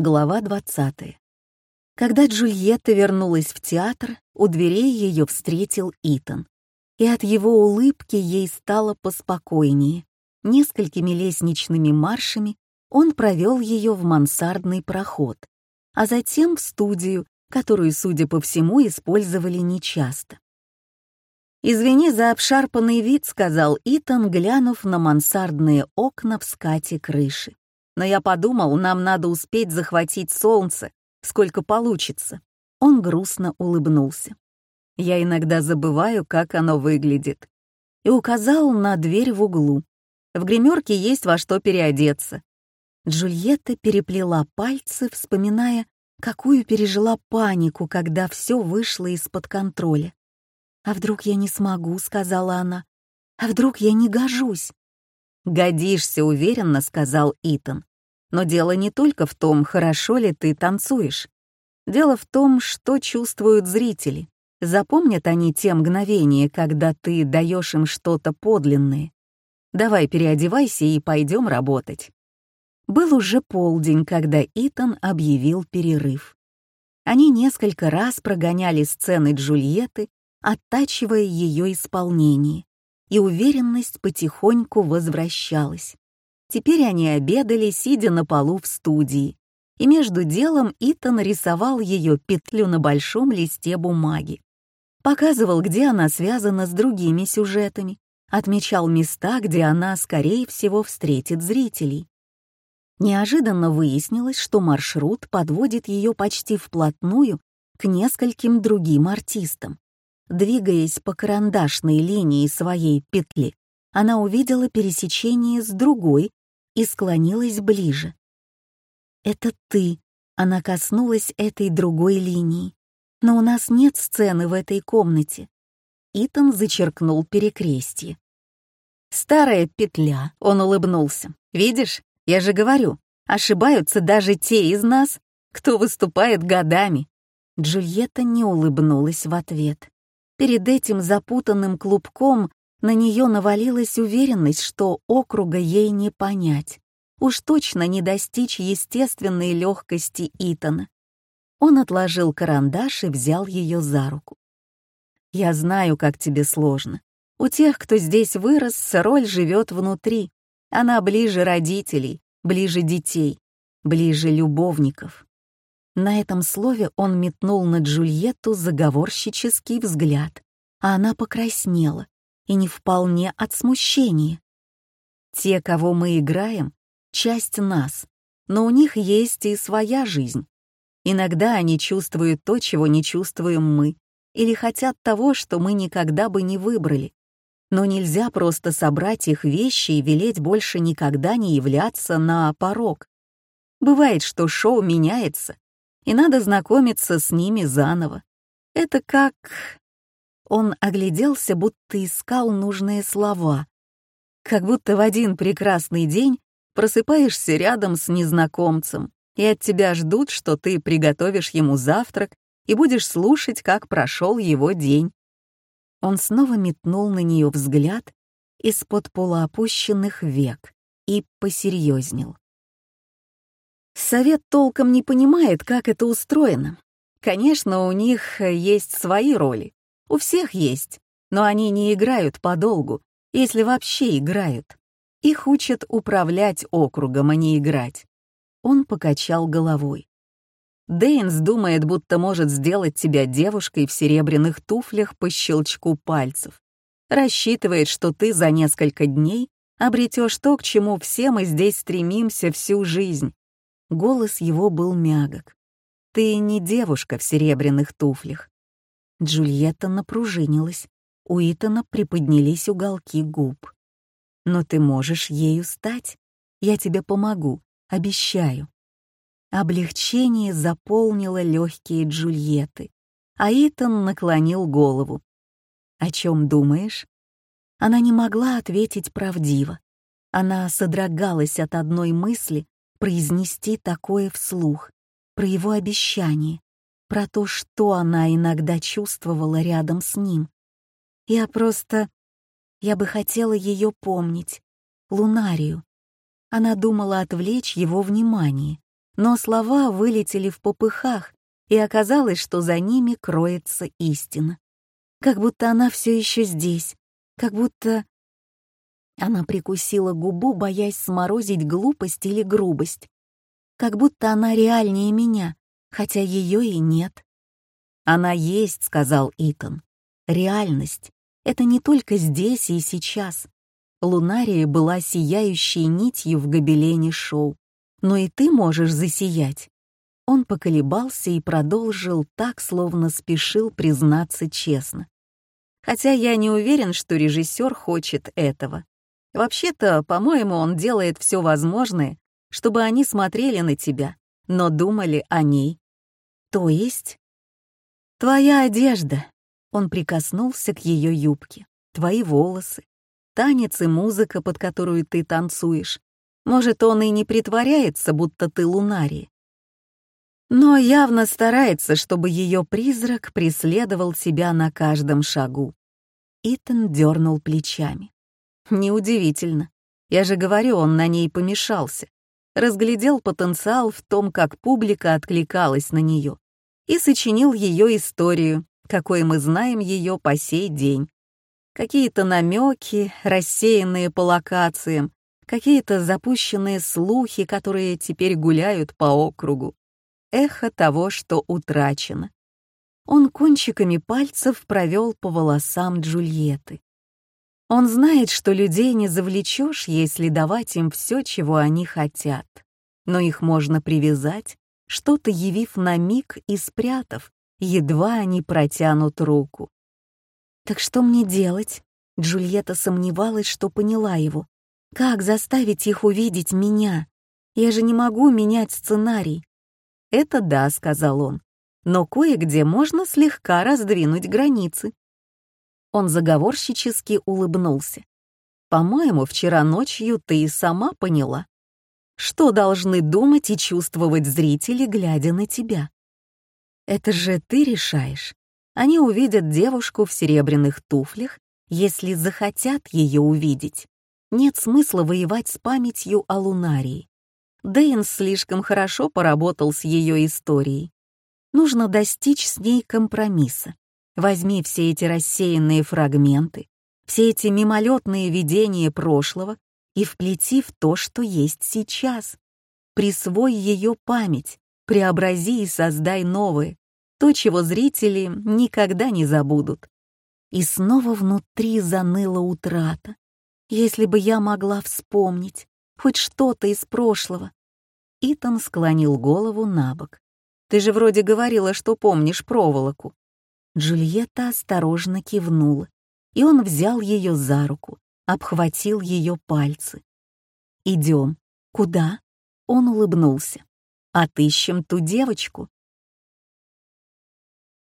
Глава 20. Когда Джульетта вернулась в театр, у дверей ее встретил Итан. И от его улыбки ей стало поспокойнее. Несколькими лестничными маршами он провел ее в мансардный проход, а затем в студию, которую, судя по всему, использовали нечасто. «Извини за обшарпанный вид», — сказал Итан, глянув на мансардные окна в скате крыши но я подумал, нам надо успеть захватить солнце, сколько получится. Он грустно улыбнулся. Я иногда забываю, как оно выглядит. И указал на дверь в углу. В гримерке есть во что переодеться. Джульетта переплела пальцы, вспоминая, какую пережила панику, когда все вышло из-под контроля. «А вдруг я не смогу?» — сказала она. «А вдруг я не гожусь?» «Годишься, уверенно», — сказал Итан. Но дело не только в том, хорошо ли ты танцуешь. Дело в том, что чувствуют зрители. Запомнят они те мгновения, когда ты даешь им что-то подлинное. Давай переодевайся и пойдем работать. Был уже полдень, когда Итан объявил перерыв. Они несколько раз прогоняли сцены Джульетты, оттачивая ее исполнение, и уверенность потихоньку возвращалась. Теперь они обедали, сидя на полу в студии, и между делом Итан рисовал ее петлю на большом листе бумаги. Показывал, где она связана с другими сюжетами, отмечал места, где она, скорее всего, встретит зрителей. Неожиданно выяснилось, что маршрут подводит ее почти вплотную к нескольким другим артистам. Двигаясь по карандашной линии своей петли, она увидела пересечение с другой, и склонилась ближе. «Это ты», — она коснулась этой другой линии. «Но у нас нет сцены в этой комнате». Итан зачеркнул перекрестье. «Старая петля», — он улыбнулся. «Видишь, я же говорю, ошибаются даже те из нас, кто выступает годами». Джульетта не улыбнулась в ответ. Перед этим запутанным клубком на нее навалилась уверенность, что округа ей не понять. Уж точно не достичь естественной легкости Итана. Он отложил карандаш и взял ее за руку. «Я знаю, как тебе сложно. У тех, кто здесь вырос, роль живет внутри. Она ближе родителей, ближе детей, ближе любовников». На этом слове он метнул на Джульетту заговорщический взгляд, а она покраснела, и не вполне от смущения. Те, кого мы играем, — часть нас, но у них есть и своя жизнь. Иногда они чувствуют то, чего не чувствуем мы, или хотят того, что мы никогда бы не выбрали. Но нельзя просто собрать их вещи и велеть больше никогда не являться на порог. Бывает, что шоу меняется, и надо знакомиться с ними заново. Это как он огляделся, будто искал нужные слова. Как будто в один прекрасный день просыпаешься рядом с незнакомцем, и от тебя ждут, что ты приготовишь ему завтрак и будешь слушать, как прошел его день. Он снова метнул на нее взгляд из-под полуопущенных век и посерьезнел. Совет толком не понимает, как это устроено. Конечно, у них есть свои роли, у всех есть, но они не играют подолгу, если вообще играют. Их учат управлять округом, а не играть. Он покачал головой. Дейнс думает, будто может сделать тебя девушкой в серебряных туфлях по щелчку пальцев. Рассчитывает, что ты за несколько дней обретешь то, к чему все мы здесь стремимся всю жизнь. Голос его был мягок. Ты не девушка в серебряных туфлях. Джульетта напружинилась, у Итана приподнялись уголки губ. «Но ты можешь ею стать. Я тебе помогу, обещаю». Облегчение заполнило легкие Джульетты, а Итан наклонил голову. «О чем думаешь?» Она не могла ответить правдиво. Она содрогалась от одной мысли произнести такое вслух, про его обещание про то, что она иногда чувствовала рядом с ним. Я просто... Я бы хотела ее помнить. Лунарию. Она думала отвлечь его внимание, но слова вылетели в попыхах, и оказалось, что за ними кроется истина. Как будто она все еще здесь, как будто... Она прикусила губу, боясь сморозить глупость или грубость. Как будто она реальнее меня, хотя ее и нет. «Она есть», — сказал Итан. «Реальность — это не только здесь и сейчас. Лунария была сияющей нитью в гобелене шоу. Но и ты можешь засиять». Он поколебался и продолжил так, словно спешил признаться честно. Хотя я не уверен, что режиссер хочет этого. Вообще-то, по-моему, он делает все возможное, чтобы они смотрели на тебя, но думали о ней. То есть «Твоя одежда!» Он прикоснулся к ее юбке. «Твои волосы, танец и музыка, под которую ты танцуешь. Может, он и не притворяется, будто ты лунарий. Но явно старается, чтобы ее призрак преследовал тебя на каждом шагу». Итан дернул плечами. «Неудивительно. Я же говорю, он на ней помешался. Разглядел потенциал в том, как публика откликалась на нее и сочинил ее историю, какой мы знаем ее по сей день. Какие-то намеки, рассеянные по локациям, какие-то запущенные слухи, которые теперь гуляют по округу. Эхо того, что утрачено. Он кончиками пальцев провел по волосам Джульетты. Он знает, что людей не завлечешь, если давать им все, чего они хотят. Но их можно привязать, что-то явив на миг и спрятав, едва они протянут руку. «Так что мне делать?» Джульетта сомневалась, что поняла его. «Как заставить их увидеть меня? Я же не могу менять сценарий». «Это да», — сказал он, «но кое-где можно слегка раздвинуть границы». Он заговорщически улыбнулся. «По-моему, вчера ночью ты и сама поняла. Что должны думать и чувствовать зрители, глядя на тебя? Это же ты решаешь. Они увидят девушку в серебряных туфлях, если захотят ее увидеть. Нет смысла воевать с памятью о Лунарии. Дэйн слишком хорошо поработал с ее историей. Нужно достичь с ней компромисса. Возьми все эти рассеянные фрагменты, все эти мимолетные видения прошлого и вплети в то, что есть сейчас. Присвой ее память, преобрази и создай новое, то, чего зрители никогда не забудут. И снова внутри заныла утрата. Если бы я могла вспомнить хоть что-то из прошлого. Итан склонил голову на бок. «Ты же вроде говорила, что помнишь проволоку». Джульетта осторожно кивнула, и он взял ее за руку, обхватил ее пальцы. «Идем. Куда?» Он улыбнулся. «Отыщем ту девочку,